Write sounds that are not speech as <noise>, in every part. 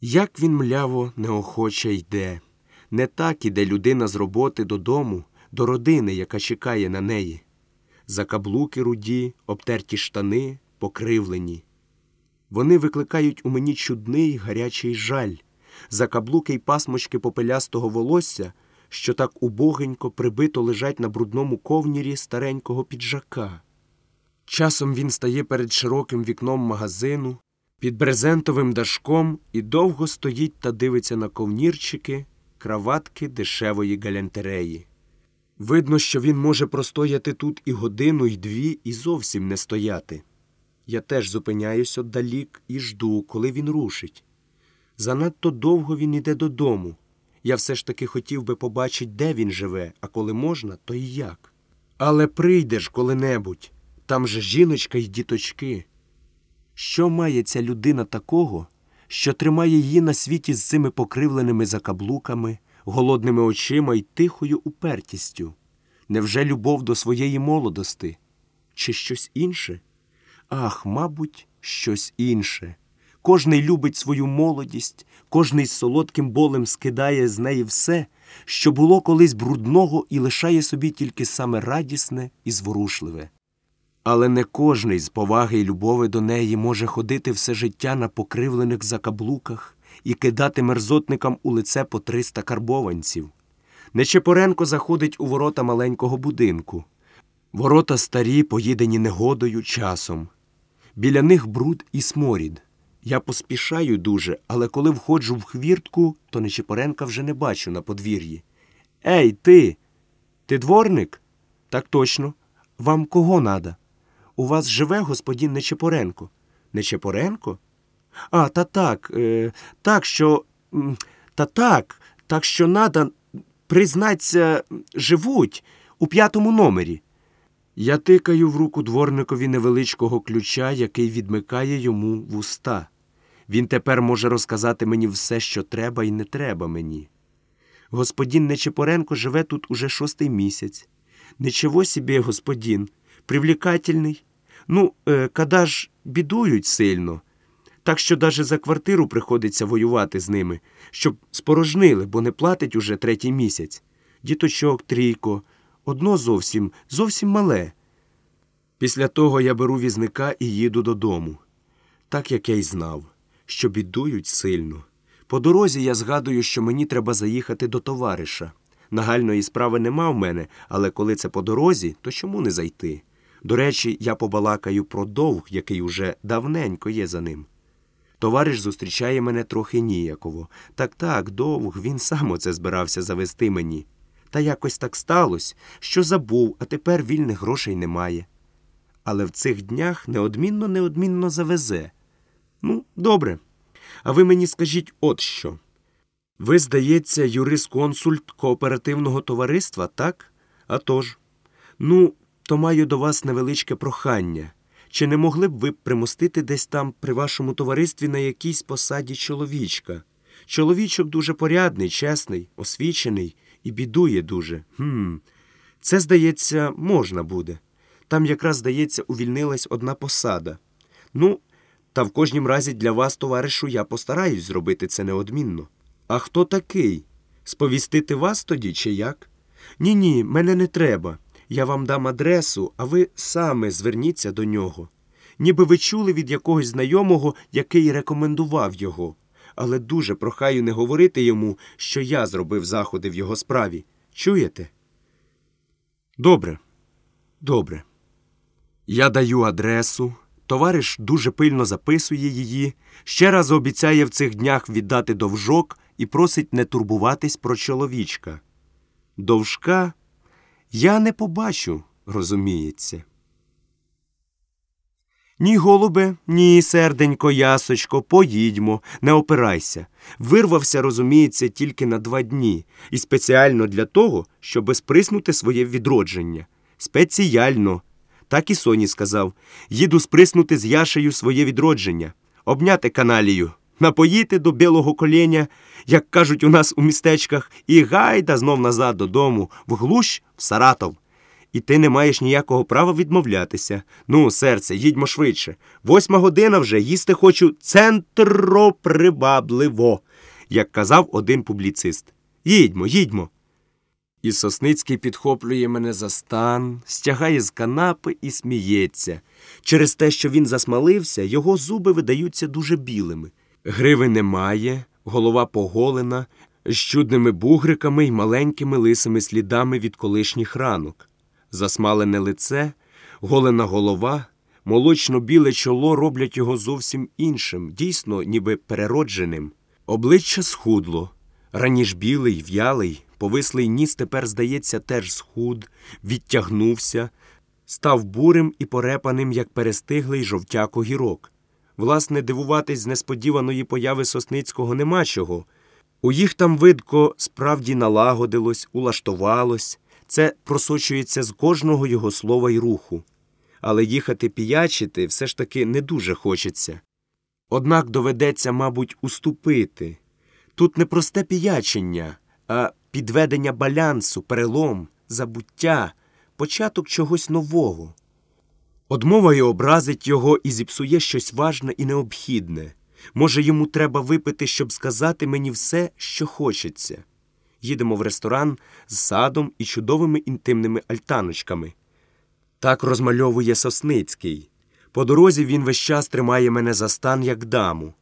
Як він мляво неохоче йде, не так іде людина з роботи додому, до родини, яка чекає на неї. Закаблуки руді, обтерті штани, покривлені. Вони викликають у мені чудний гарячий жаль, закаблуки й пасмочки попелястого волосся, що так убогенько прибито лежать на брудному ковнірі старенького піджака. Часом він стає перед широким вікном магазину, під брезентовим дашком і довго стоїть та дивиться на ковнірчики, краватки дешевої галянтереї. Видно, що він може простояти тут і годину, і дві, і зовсім не стояти. Я теж зупиняюсь отдалік і жду, коли він рушить. Занадто довго він іде додому. Я все ж таки хотів би побачити, де він живе, а коли можна, то і як. Але прийдеш коли-небудь, там же жіночка й діточки. Що має ця людина такого, що тримає її на світі з цими покривленими закаблуками, голодними очима й тихою упертістю? Невже любов до своєї молодости? Чи щось інше? Ах, мабуть, щось інше. Кожний любить свою молодість, кожний з солодким болем скидає з неї все, що було колись брудного і лишає собі тільки саме радісне і зворушливе. Але не кожний з поваги й любові до неї може ходити все життя на покривлених закаблуках і кидати мерзотникам у лице по триста карбованців. Нечепоренко заходить у ворота маленького будинку. Ворота старі, поїдені негодою часом. Біля них бруд і сморід. Я поспішаю дуже, але коли входжу в хвіртку, то Нечипоренка вже не бачу на подвір'ї. Ей, ти! Ти дворник? Так точно. Вам кого надо? У вас живе господин Нечепоренко. Нечепоренко? А, та так, е, так, що. Та так, так що надо, признаться, живуть у п'ятому номері. Я тикаю в руку дворникові невеличкого ключа, який відмикає йому вуста. Він тепер може розказати мені все, що треба і не треба мені. Господин Нечепоренко живе тут уже шостий місяць. Нічого собі, господин, привлекательний. Ну, е, када ж бідують сильно. Так що даже за квартиру приходиться воювати з ними, щоб спорожнили, бо не платить уже третій місяць. Діточок трійко, одно зовсім, зовсім мале. Після того я беру візника і їду додому. Так як я й знав, що бідують сильно. По дорозі я згадую, що мені треба заїхати до товариша. Нагальної справи нема в мене, але коли це по дорозі, то чому не зайти? До речі, я побалакаю про довг, який уже давненько є за ним. Товариш зустрічає мене трохи ніяково. Так так, довг, він сам оце збирався завести мені. Та якось так сталося, що забув, а тепер вільних грошей немає. Але в цих днях неодмінно неодмінно завезе. Ну, добре. А ви мені скажіть от що. Ви, здається, юрисконсульт кооперативного товариства, так? А тож. Ну, то маю до вас невеличке прохання. Чи не могли б ви примостити десь там при вашому товаристві на якійсь посаді чоловічка? Чоловічок дуже порядний, чесний, освічений і бідує дуже. Хм. Це, здається, можна буде. Там якраз, здається, увільнилась одна посада. Ну, та в кожнім разі для вас, товаришу, я постараюсь зробити це неодмінно. А хто такий? Сповістити вас тоді, чи як? Ні, ні, мене не треба. Я вам дам адресу, а ви саме зверніться до нього. Ніби ви чули від якогось знайомого, який рекомендував його. Але дуже прохаю не говорити йому, що я зробив заходи в його справі. Чуєте? Добре, добре. Я даю адресу. Товариш дуже пильно записує її, ще раз обіцяє в цих днях віддати довжок і просить не турбуватись про чоловічка. Довжка я не побачу, розуміється. Ні, голубе, ні, серденько, ясочко, поїдьмо, не опирайся. Вирвався, розуміється, тільки на два дні, і спеціально для того, щоб сприснути своє відродження. Спеціально. Так і Соні сказав їду сприснути з Яшею своє відродження, обняти каналію, напоїти до білого коленя, як кажуть у нас у містечках, і гайда знов назад додому, в глущ в Саратов. І ти не маєш ніякого права відмовлятися. Ну, серце, їдьмо швидше. Восьма година вже їсти хочу центропривабливо, як казав один публіцист. Їдьмо, їдьмо. І Сосницький підхоплює мене за стан, стягає з канапи і сміється. Через те, що він засмалився, його зуби видаються дуже білими. Гриви немає, голова поголена, з чудними бугриками й маленькими лисими слідами від колишніх ранок. Засмалене лице, голена голова, молочно-біле чоло роблять його зовсім іншим, дійсно, ніби переродженим. Обличчя схудло, раніш білий, в'ялий, повислий ніс тепер, здається, теж схуд, відтягнувся, став бурим і порепаним, як перестиглий жовтяк огірок. Власне, дивуватись з несподіваної появи Сосницького нема чого. У їх там, видко, справді налагодилось, улаштувалось, це просочується з кожного його слова й руху. Але їхати піячити все ж таки не дуже хочеться. Однак доведеться, мабуть, уступити. Тут не просте піячення, а підведення балансу, перелом, забуття, початок чогось нового. Одмова й образить його і зіпсує щось важне і необхідне. Може, йому треба випити, щоб сказати мені все, що хочеться. Їдемо в ресторан з садом і чудовими інтимними альтаночками. Так розмальовує Сосницький. По дорозі він весь час тримає мене за стан, як даму.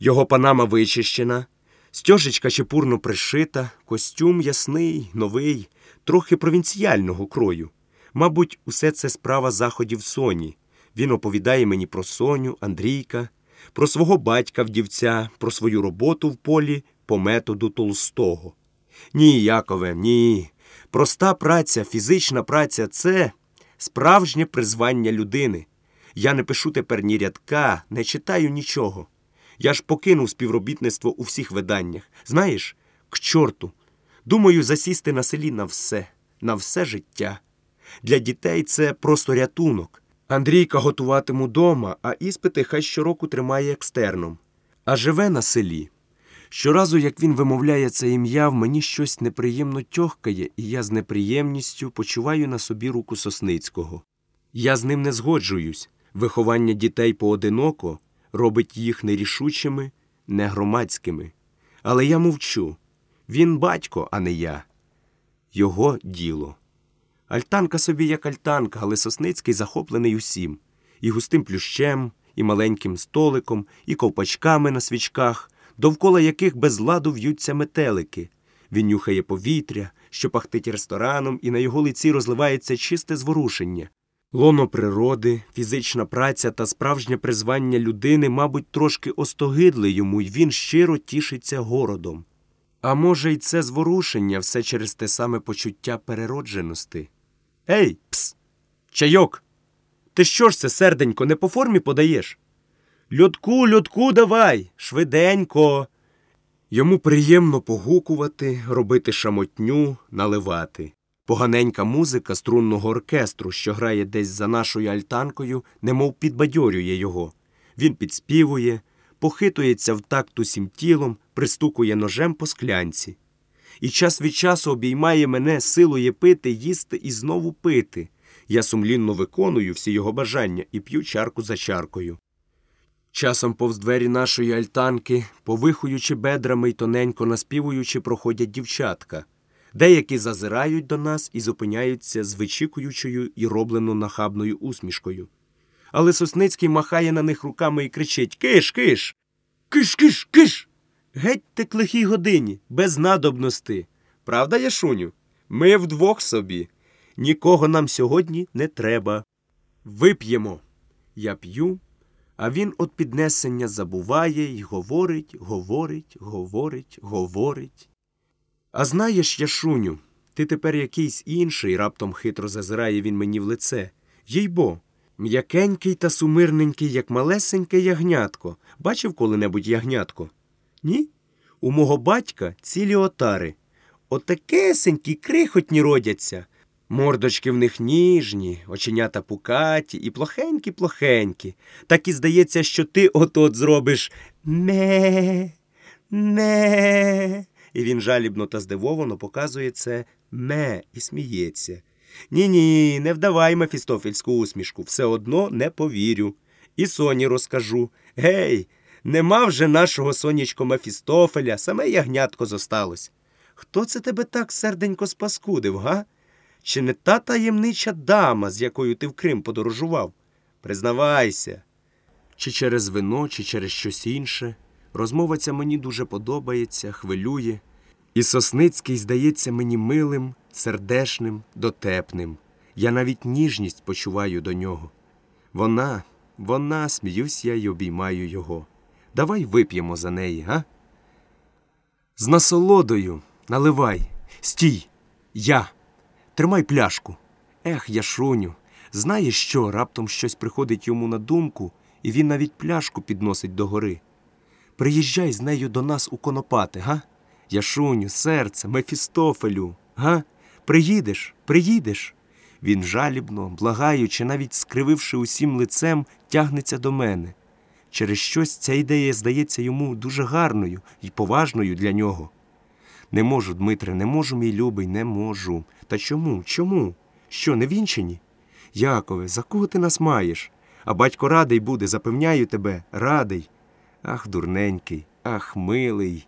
Його панама вичищена, стяжечка чепурно пришита, костюм ясний, новий, трохи провінціального крою. Мабуть, усе це справа заходів Соні. Він оповідає мені про Соню, Андрійка, про свого батька вдівця, про свою роботу в полі по методу Толстого. Ні, Якове, ні. Проста праця, фізична праця це справжнє призвання людини. Я не пишу тепер ні рядка, не читаю нічого. Я ж покинув співробітництво у всіх виданнях. Знаєш, к чорту. Думаю, засісти на селі на все, на все життя. Для дітей це просто рятунок. Андрійка готуватиму дома, а іспити хай щороку тримає екстерном. А живе на селі. Щоразу, як він вимовляє це ім'я, в мені щось неприємно тьохкає, і я з неприємністю почуваю на собі руку Сосницького. Я з ним не згоджуюсь. Виховання дітей поодиноко робить їх нерішучими, не громадськими. Але я мовчу. Він батько, а не я. Його діло. Альтанка собі як альтанка, але Сосницький захоплений усім і густим плющем, і маленьким столиком, і ковпачками на свічках, довкола яких без ладу в'ються метелики. Він нюхає повітря, що пахтить рестораном, і на його лиці розливається чисте зворушення. Лоно природи, фізична праця та справжнє призвання людини, мабуть, трошки остогидли йому, й він щиро тішиться городом. А може, й це зворушення все через те саме почуття переродженості. Ей, пс! Чайок! Ти що ж це, серденько, не по формі подаєш? Льотку, льотку давай, швиденько. Йому приємно погукувати, робити шамотню, наливати. Поганенька музика струнного оркестру, що грає десь за нашою альтанкою, немов підбадьорює його. Він підспівує, похитується в такт усім тілом, пристукує ножем по склянці. І час від часу обіймає мене, силує пити, їсти і знову пити. Я сумлінно виконую всі його бажання і п'ю чарку за чаркою. Часом повз двері нашої альтанки, повихуючи бедрами й тоненько наспівуючи, проходять дівчатка. Деякі зазирають до нас і зупиняються з вичікуючою і роблено нахабною усмішкою. Але Сосницький махає на них руками і кричить Киш, киш! Киш, киш, киш! Геть ти к лихій годині, без надобності. Правда, Яшуню? Ми вдвох собі. Нікого нам сьогодні не треба. Вип'ємо. Я п'ю, а він от піднесення забуває й говорить, говорить, говорить, говорить. А знаєш, Яшуню, ти тепер якийсь інший, раптом хитро зазирає він мені в лице. Їй бо, м'якенький та сумирненький, як малесеньке ягнятко. Бачив коли-небудь ягнятко? Ні? У мого батька цілі отари. Отакесенькі, крихотні родяться. Мордочки в них ніжні, оченята пукаті і плохенькі-плохенькі. Так і здається, що ти от-от зробиш ме, ме. І він жалібно та здивовано показує це ме і сміється. Ні, ні, не вдавай мефістофельську усмішку, все одно не повірю. І Соні розкажу. Гей, нема вже нашого сонячко Мефістофеля, саме ягнятко зосталось. Хто це тебе так серденько спаскудив, га? Чи не та таємнича дама, з якою ти в Крим подорожував? Признавайся. Чи через вино, чи через щось інше. Розмова ця мені дуже подобається, хвилює. І Сосницький здається мені милим, сердешним, дотепним. Я навіть ніжність почуваю до нього. Вона, вона, сміюсь я й обіймаю його. Давай вип'ємо за неї, га? З насолодою наливай. Стій. Я. Тримай пляшку. Ех, Яшуню, знаєш що, раптом щось приходить йому на думку, і він навіть пляшку підносить догори. Приїжджай з нею до нас у Конопати, га? Яшуню, серце, Мефістофелю, га? Приїдеш, приїдеш. Він жалібно, благаючи, навіть скрививши усім лицем, тягнеться до мене. Через щось ця ідея здається йому дуже гарною і поважною для нього. Не можу, Дмитре, не можу, мій любий, не можу. Та чому? Чому? Що, не вінчені? Якове, за кого ти нас маєш? А батько радий буде, запевняю тебе, радий. Ах, дурненький, ах, милий,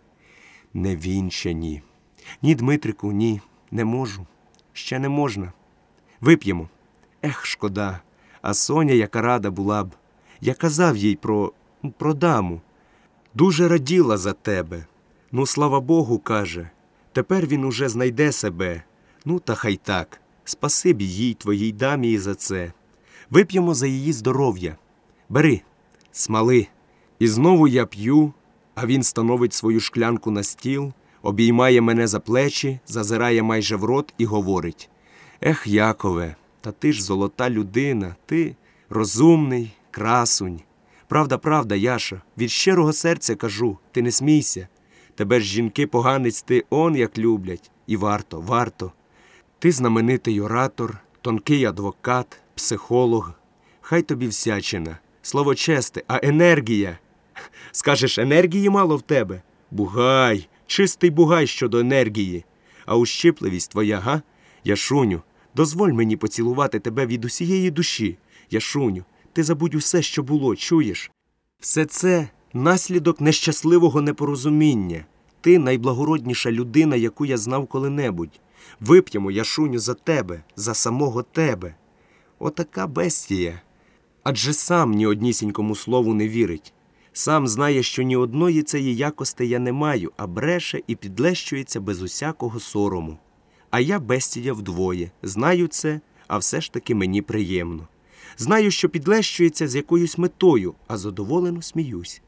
не вінчені. Ні, Дмитрику, ні, не можу. Ще не можна. Вип'ємо. Ех, шкода. А Соня, яка рада була б. Я казав їй про, про даму. Дуже раділа за тебе. Ну, слава Богу, каже. Тепер він уже знайде себе. Ну, та хай так. Спасибі їй, твоїй дамі, і за це. Вип'ємо за її здоров'я. Бери, смали. І знову я п'ю, а він становить свою шклянку на стіл, обіймає мене за плечі, зазирає майже в рот і говорить: Ех, Якове, та ти ж золота людина, ти розумний, красунь. Правда, правда, Яша, від щирого серця кажу, ти не смійся. Тебе ж жінки поганець ти он як люблять, і варто, варто. Ти знаменитий оратор, тонкий адвокат, психолог. Хай тобі всячина, слово честе, а енергія. <laughs> Скажеш, енергії мало в тебе? Бугай, чистий бугай щодо енергії. А ущипливість твоя, га? Яшуню, дозволь мені поцілувати тебе від усієї душі. Яшуню, ти забудь усе, що було, чуєш? Все це наслідок нещасливого непорозуміння. Ти найблагородніша людина, яку я знав коли-небудь. Вип'ємо, Яшуню, за тебе, за самого тебе. Отака бестія. Адже сам ні однісінькому слову не вірить. Сам знає, що ні одної цієї якости я не маю, а бреше і підлещується без усякого сорому. А я бестія вдвоє. Знаю це, а все ж таки мені приємно. Знаю, що підлещується з якоюсь метою, а задоволено сміюсь.